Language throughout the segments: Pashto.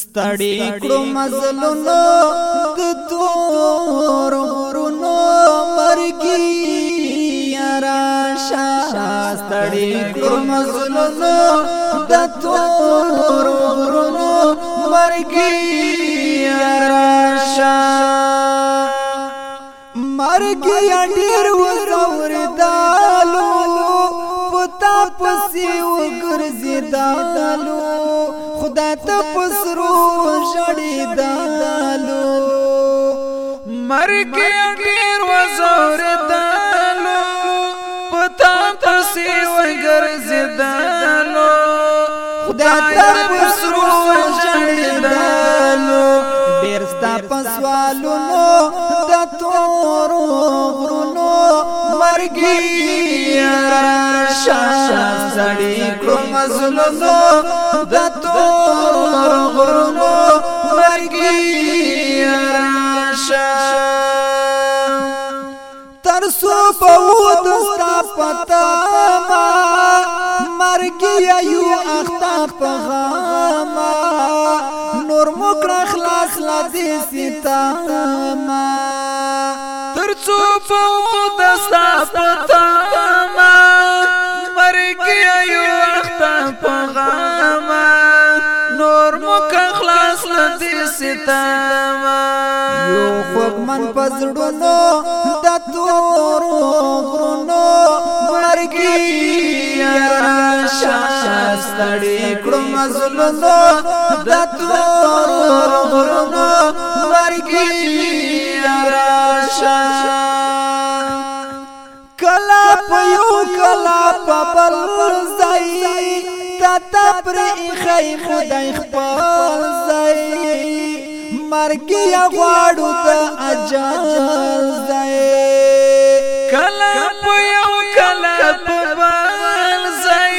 ستړي کړو مزلونو کتور ورونو مرګي راشه ستړي کړو مزلونو کتور ورونو مرګي راشه مرګي ډېر وزور دالو پسې وګرځي دالو خدا ته پسرو جړې دالو مرګ ډېر وزور دالو پتا پسې وګرځي دالو خدا ته پسرو جړې دالو ډېر ستا پسوالو نو د تورو غرونو مرګي یارا شاش سړی کوم زلمو د تور غرمو مرګي راشه تر سو په ودستا پتا ما مرګي یو اختاخ په غما نور مکر خلاص لا دې ستا ما تر سو په ودستا پتا مکه خلاص ندی ستم یو خوب من پزړونو د تورو غرونو مرګي شاستړی کړو مزلونو د تورو غرونو مرګي راشا کلا پيو کلا پبل دا پر خی خدای خپل ځای مرګ یا غواړو ته اجل ځای کله په یو کله په بل ځای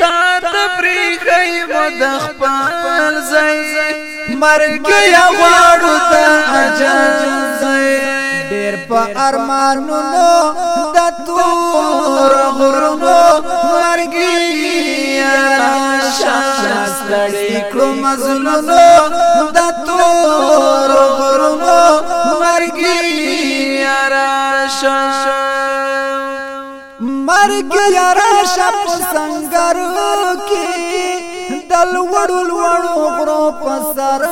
تا د پریږی مد خپل ځای مرګ یا غواړو ته اجل ځای ډېر په ارمانونو د تور غرونو ستړي کړو مزلونو د تور غرونو مرګي راشه مرګ راشه په سنگرو کې دل وړو وړو غرو په سر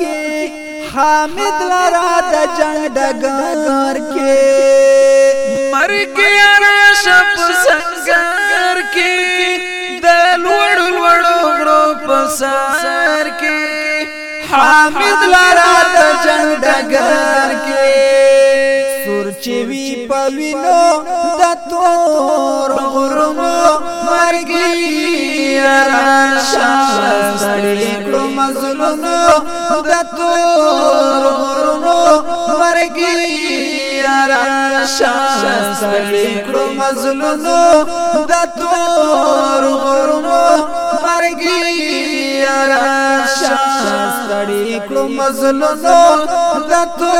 کې حامد لرا د جنگ دګر کې مرګ راشه په سنگر کې دل وړو سر کې حامد لرا د جنډګر کې سور چې وی پلوینو د تور غرمو مرګي راشه سړی کړو مظلوم د تور غرمو مرګي راشه سړی کړو مظلوم د تور غرمو مزلو نو دتو